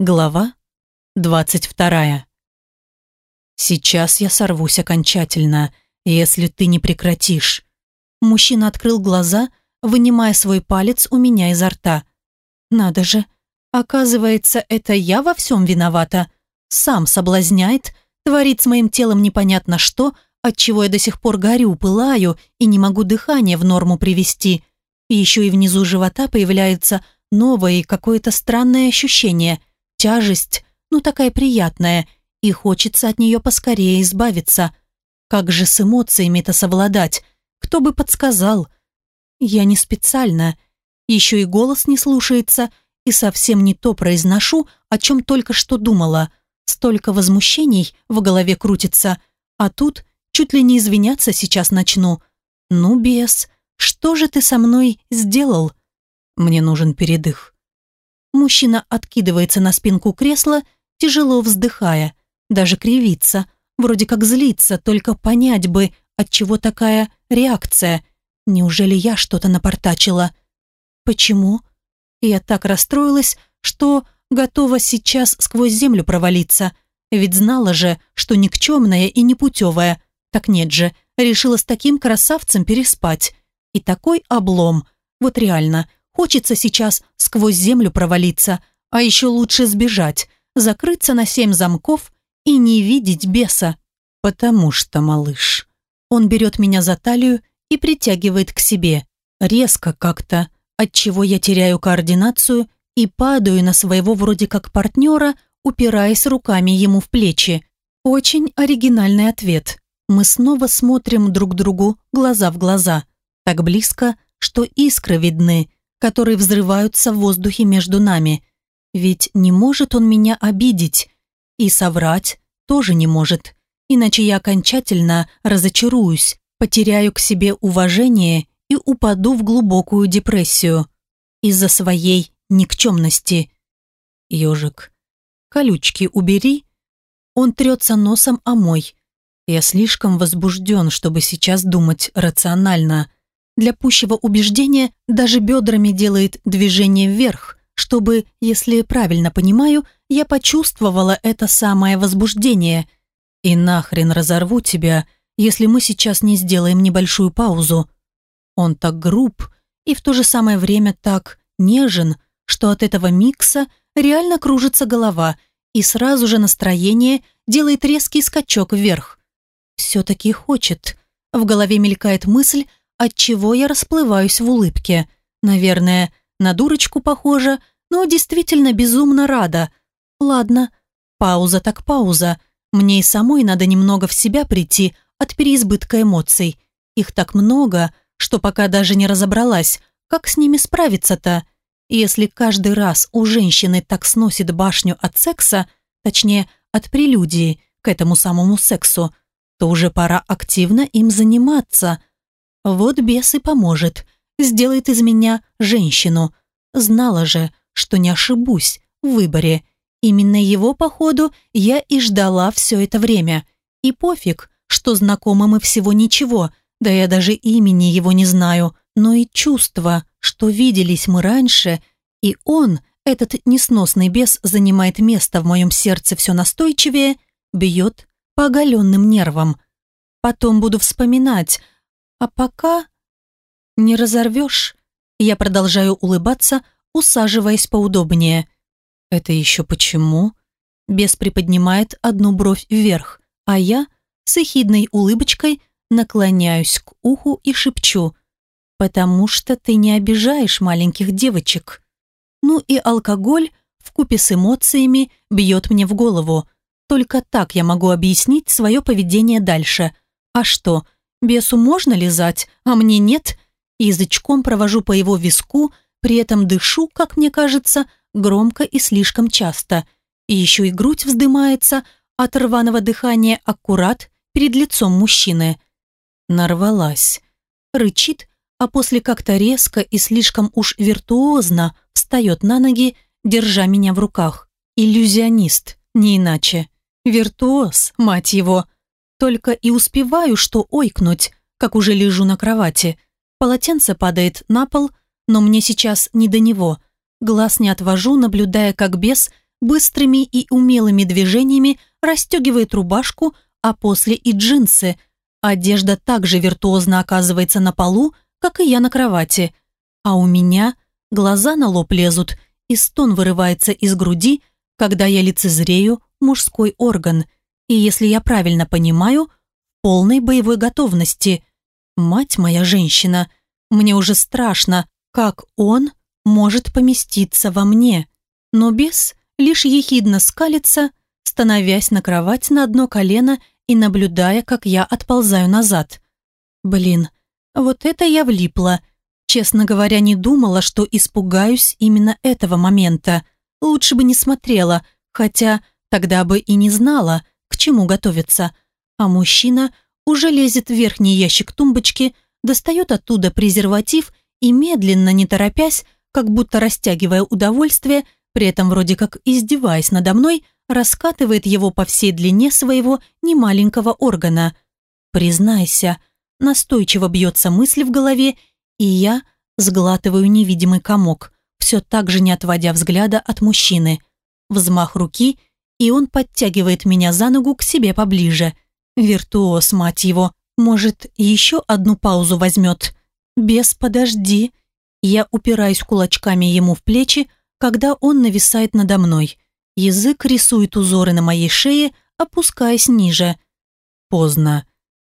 Глава 22. Сейчас я сорвусь окончательно, если ты не прекратишь. Мужчина открыл глаза, вынимая свой палец у меня изо рта. Надо же, оказывается, это я во всем виновата. Сам соблазняет, творит с моим телом непонятно что, от чего я до сих пор горю, пылаю и не могу дыхание в норму привести. И еще и внизу живота появляется новое какое-то странное ощущение – тяжесть, ну такая приятная, и хочется от нее поскорее избавиться. Как же с эмоциями-то совладать? Кто бы подсказал? Я не специально. Еще и голос не слушается, и совсем не то произношу, о чем только что думала. Столько возмущений в голове крутится, а тут чуть ли не извиняться сейчас начну. Ну, бес, что же ты со мной сделал? Мне нужен передых. Мужчина откидывается на спинку кресла, тяжело вздыхая, даже кривится, вроде как злится, только понять бы, от чего такая реакция. Неужели я что-то напортачила? Почему? Я так расстроилась, что готова сейчас сквозь землю провалиться. Ведь знала же, что никчемная и непутевая. Так нет же, решила с таким красавцем переспать. И такой облом. Вот реально, Хочется сейчас сквозь землю провалиться, а еще лучше сбежать, закрыться на семь замков и не видеть беса. Потому что, малыш, он берет меня за талию и притягивает к себе. Резко как-то, отчего я теряю координацию и падаю на своего вроде как партнера, упираясь руками ему в плечи. Очень оригинальный ответ. Мы снова смотрим друг другу глаза в глаза. Так близко, что искры видны, которые взрываются в воздухе между нами. Ведь не может он меня обидеть. И соврать тоже не может. Иначе я окончательно разочаруюсь, потеряю к себе уважение и упаду в глубокую депрессию. Из-за своей никчемности. Ежик, колючки убери. Он трется носом о мой. Я слишком возбужден, чтобы сейчас думать рационально. Для пущего убеждения даже бедрами делает движение вверх, чтобы, если правильно понимаю, я почувствовала это самое возбуждение. И нахрен разорву тебя, если мы сейчас не сделаем небольшую паузу. Он так груб и в то же самое время так нежен, что от этого микса реально кружится голова, и сразу же настроение делает резкий скачок вверх. Все-таки хочет. В голове мелькает мысль, отчего я расплываюсь в улыбке. Наверное, на дурочку похожа, но действительно безумно рада. Ладно, пауза так пауза. Мне и самой надо немного в себя прийти от переизбытка эмоций. Их так много, что пока даже не разобралась, как с ними справиться-то. Если каждый раз у женщины так сносит башню от секса, точнее, от прелюдии к этому самому сексу, то уже пора активно им заниматься – вот бес и поможет. Сделает из меня женщину. Знала же, что не ошибусь в выборе. Именно его, походу, я и ждала все это время. И пофиг, что знакомы мы всего ничего, да я даже имени его не знаю, но и чувство, что виделись мы раньше, и он, этот несносный бес, занимает место в моем сердце все настойчивее, бьет по оголенным нервам. Потом буду вспоминать, а пока не разорвешь. Я продолжаю улыбаться, усаживаясь поудобнее. Это еще почему? Бес приподнимает одну бровь вверх, а я с эхидной улыбочкой наклоняюсь к уху и шепчу. «Потому что ты не обижаешь маленьких девочек». Ну и алкоголь вкупе с эмоциями бьет мне в голову. Только так я могу объяснить свое поведение дальше. А что, Бесу можно лизать, а мне нет. Язычком провожу по его виску, при этом дышу, как мне кажется, громко и слишком часто. И еще и грудь вздымается от рваного дыхания аккурат перед лицом мужчины. Нарвалась. Рычит, а после как-то резко и слишком уж виртуозно встает на ноги, держа меня в руках. Иллюзионист, не иначе. Виртуоз, мать его. Только и успеваю, что ойкнуть, как уже лежу на кровати. Полотенце падает на пол, но мне сейчас не до него. Глаз не отвожу, наблюдая, как бес быстрыми и умелыми движениями расстегивает рубашку, а после и джинсы. Одежда также виртуозно оказывается на полу, как и я на кровати. А у меня глаза на лоб лезут, и стон вырывается из груди, когда я лицезрею мужской орган. И если я правильно понимаю, полной боевой готовности. Мать моя женщина, мне уже страшно, как он может поместиться во мне. Но бес лишь ехидно скалится, становясь на кровать на одно колено и наблюдая, как я отползаю назад. Блин, вот это я влипла. Честно говоря, не думала, что испугаюсь именно этого момента. Лучше бы не смотрела, хотя тогда бы и не знала, к чему готовиться. А мужчина уже лезет в верхний ящик тумбочки, достает оттуда презерватив и медленно, не торопясь, как будто растягивая удовольствие, при этом вроде как издеваясь надо мной, раскатывает его по всей длине своего немаленького органа. «Признайся», настойчиво бьется мысль в голове, и я сглатываю невидимый комок, все так же не отводя взгляда от мужчины. Взмах руки, и он подтягивает меня за ногу к себе поближе. Виртуоз, мать его. Может, еще одну паузу возьмет? Без подожди. Я упираюсь кулачками ему в плечи, когда он нависает надо мной. Язык рисует узоры на моей шее, опускаясь ниже. Поздно.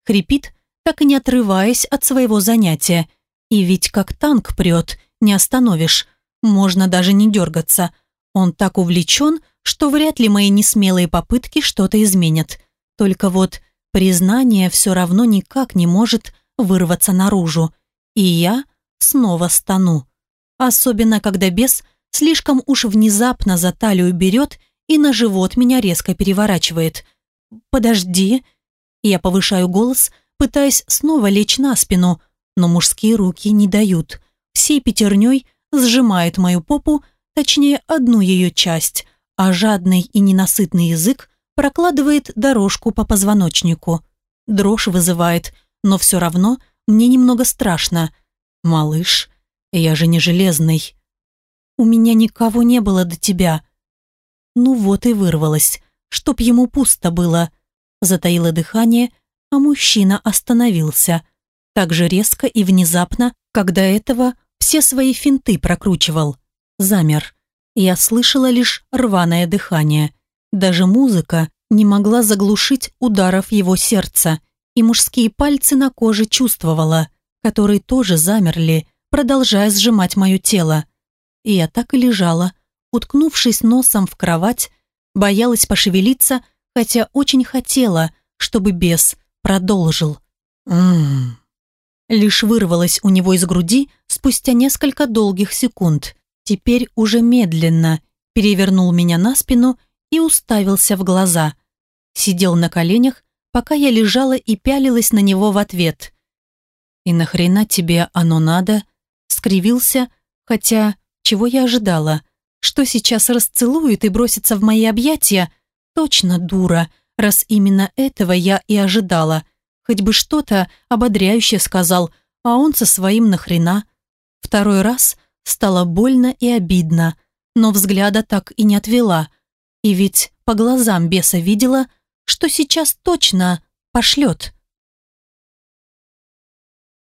Хрипит, так и не отрываясь от своего занятия. И ведь как танк прет, не остановишь. Можно даже не дергаться. Он так увлечен, что вряд ли мои несмелые попытки что-то изменят. Только вот признание все равно никак не может вырваться наружу. И я снова стану. Особенно, когда бес слишком уж внезапно за талию берет и на живот меня резко переворачивает. «Подожди!» Я повышаю голос, пытаясь снова лечь на спину, но мужские руки не дают. Всей пятерней сжимает мою попу, точнее одну ее часть, а жадный и ненасытный язык прокладывает дорожку по позвоночнику. Дрожь вызывает, но все равно мне немного страшно. «Малыш, я же не железный», у меня никого не было до тебя». Ну вот и вырвалась, чтоб ему пусто было. Затаило дыхание, а мужчина остановился. Так же резко и внезапно, когда этого все свои финты прокручивал. Замер. Я слышала лишь рваное дыхание. Даже музыка не могла заглушить ударов его сердца, и мужские пальцы на коже чувствовала, которые тоже замерли, продолжая сжимать мое тело и я так и лежала, уткнувшись носом в кровать, боялась пошевелиться, хотя очень хотела, чтобы бес продолжил. «Ммм...» Лишь вырвалось у него из груди спустя несколько долгих секунд. Теперь уже медленно перевернул меня на спину и уставился в глаза. Сидел на коленях, пока я лежала и пялилась на него в ответ. «И нахрена тебе оно надо?» скривился, хотя чего я ожидала? Что сейчас расцелует и бросится в мои объятия? Точно дура, раз именно этого я и ожидала. Хоть бы что-то ободряющее сказал, а он со своим нахрена. Второй раз стало больно и обидно, но взгляда так и не отвела. И ведь по глазам беса видела, что сейчас точно пошлет.